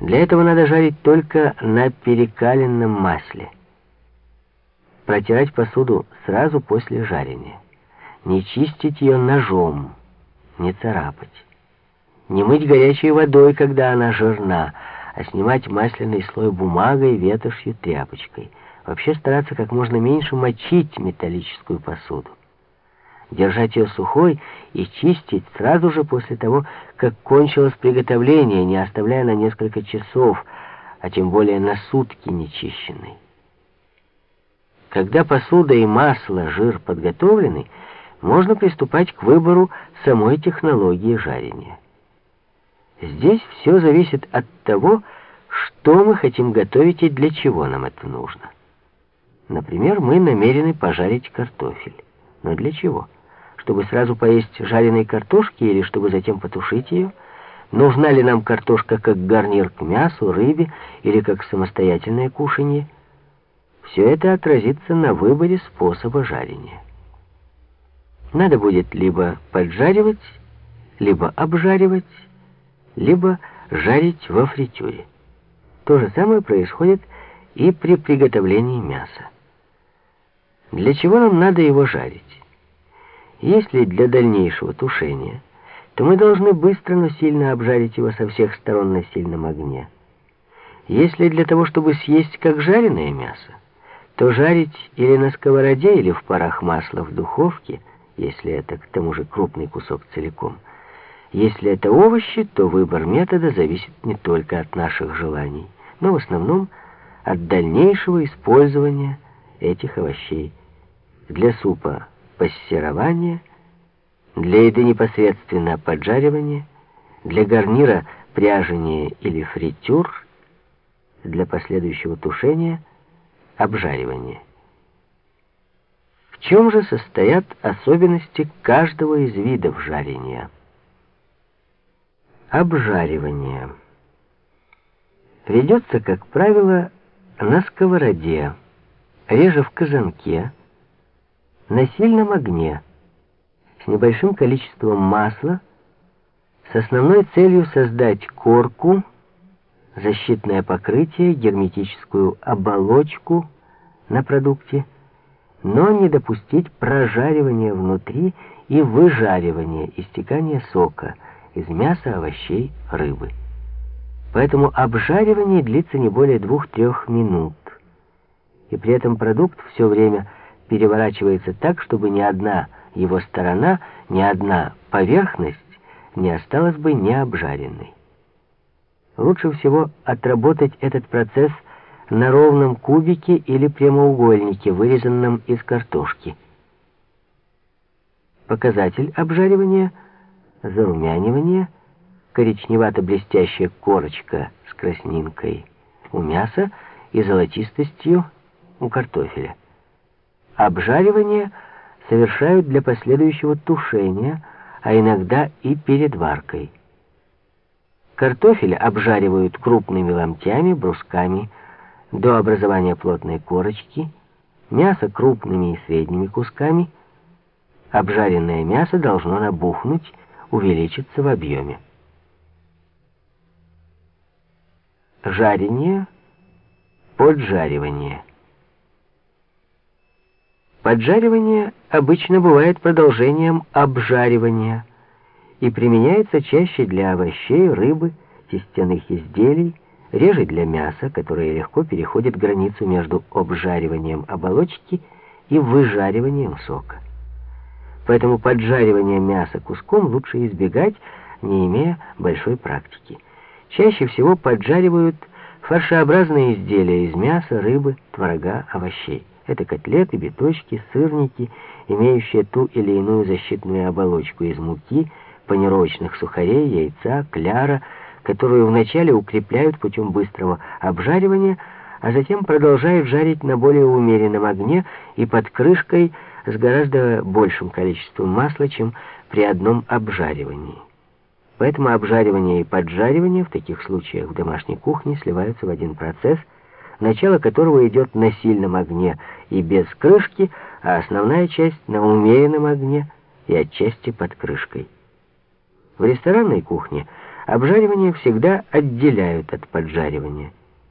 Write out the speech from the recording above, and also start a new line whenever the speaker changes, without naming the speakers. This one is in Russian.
Для этого надо жарить только на перекаленном масле. Протирать посуду сразу после жарения. Не чистить ее ножом, не царапать. Не мыть горячей водой, когда она жирна, а снимать масляный слой бумагой, ветошью, тряпочкой. Вообще стараться как можно меньше мочить металлическую посуду. Держать ее сухой и чистить сразу же после того, как кончилось приготовление, не оставляя на несколько часов, а тем более на сутки нечищенной. Когда посуда и масло, жир подготовлены, можно приступать к выбору самой технологии жарения. Здесь все зависит от того, что мы хотим готовить и для чего нам это нужно. Например, мы намерены пожарить картофель. Но для чего? Чтобы сразу поесть жареной картошки или чтобы затем потушить ее? Нужна ли нам картошка как гарнир к мясу, рыбе или как самостоятельное кушанье? Все это отразится на выборе способа жарения. Надо будет либо поджаривать, либо обжаривать, либо жарить во фритюре. То же самое происходит и при приготовлении мяса. Для чего нам надо его жарить? Если для дальнейшего тушения, то мы должны быстро, но сильно обжарить его со всех сторон на сильном огне. Если для того, чтобы съесть как жареное мясо, то жарить или на сковороде, или в парах масла в духовке, если это к тому же крупный кусок целиком. Если это овощи, то выбор метода зависит не только от наших желаний, но в основном от дальнейшего использования этих овощей для супа пассерование, для еды непосредственно поджаривание, для гарнира пряжение или фритюр, для последующего тушения обжаривание. В чем же состоят особенности каждого из видов жарения? Обжаривание. Ведется, как правило, на сковороде, реже в казанке, на сильном огне, с небольшим количеством масла, с основной целью создать корку, защитное покрытие, герметическую оболочку на продукте, но не допустить прожаривания внутри и выжаривания, истекания сока из мяса, овощей, рыбы. Поэтому обжаривание длится не более двух-трех минут. И при этом продукт все время переворачивается так, чтобы ни одна его сторона, ни одна поверхность не осталась бы необжаренной. Лучше всего отработать этот процесс на ровном кубике или прямоугольнике, вырезанном из картошки. Показатель обжаривания – зарумянивание, коричневато-блестящая корочка с краснинкой у мяса и золотистостью у картофеля. Обжаривание совершают для последующего тушения, а иногда и перед варкой. Картофель обжаривают крупными ломтями, брусками, до образования плотной корочки, мясо крупными и средними кусками. Обжаренное мясо должно набухнуть, увеличиться в объеме. Жарение, поджаривание – Поджаривание обычно бывает продолжением обжаривания и применяется чаще для овощей, рыбы, тестяных изделий, реже для мяса, которое легко переходит границу между обжариванием оболочки и выжариванием сока. Поэтому поджаривание мяса куском лучше избегать, не имея большой практики. Чаще всего поджаривают фаршеобразные изделия из мяса, рыбы, творога, овощей. Это котлеты, биточки, сырники, имеющие ту или иную защитную оболочку из муки, панировочных сухарей, яйца, кляра, которую вначале укрепляют путем быстрого обжаривания, а затем продолжают жарить на более умеренном огне и под крышкой с гораздо большим количеством масла, чем при одном обжаривании. Поэтому обжаривание и поджаривание в таких случаях в домашней кухне сливаются в один процесс – начало которого идет на сильном огне и без крышки, а основная часть на умеренном огне и отчасти под крышкой. В ресторанной кухне обжаривание всегда отделяют от поджаривания.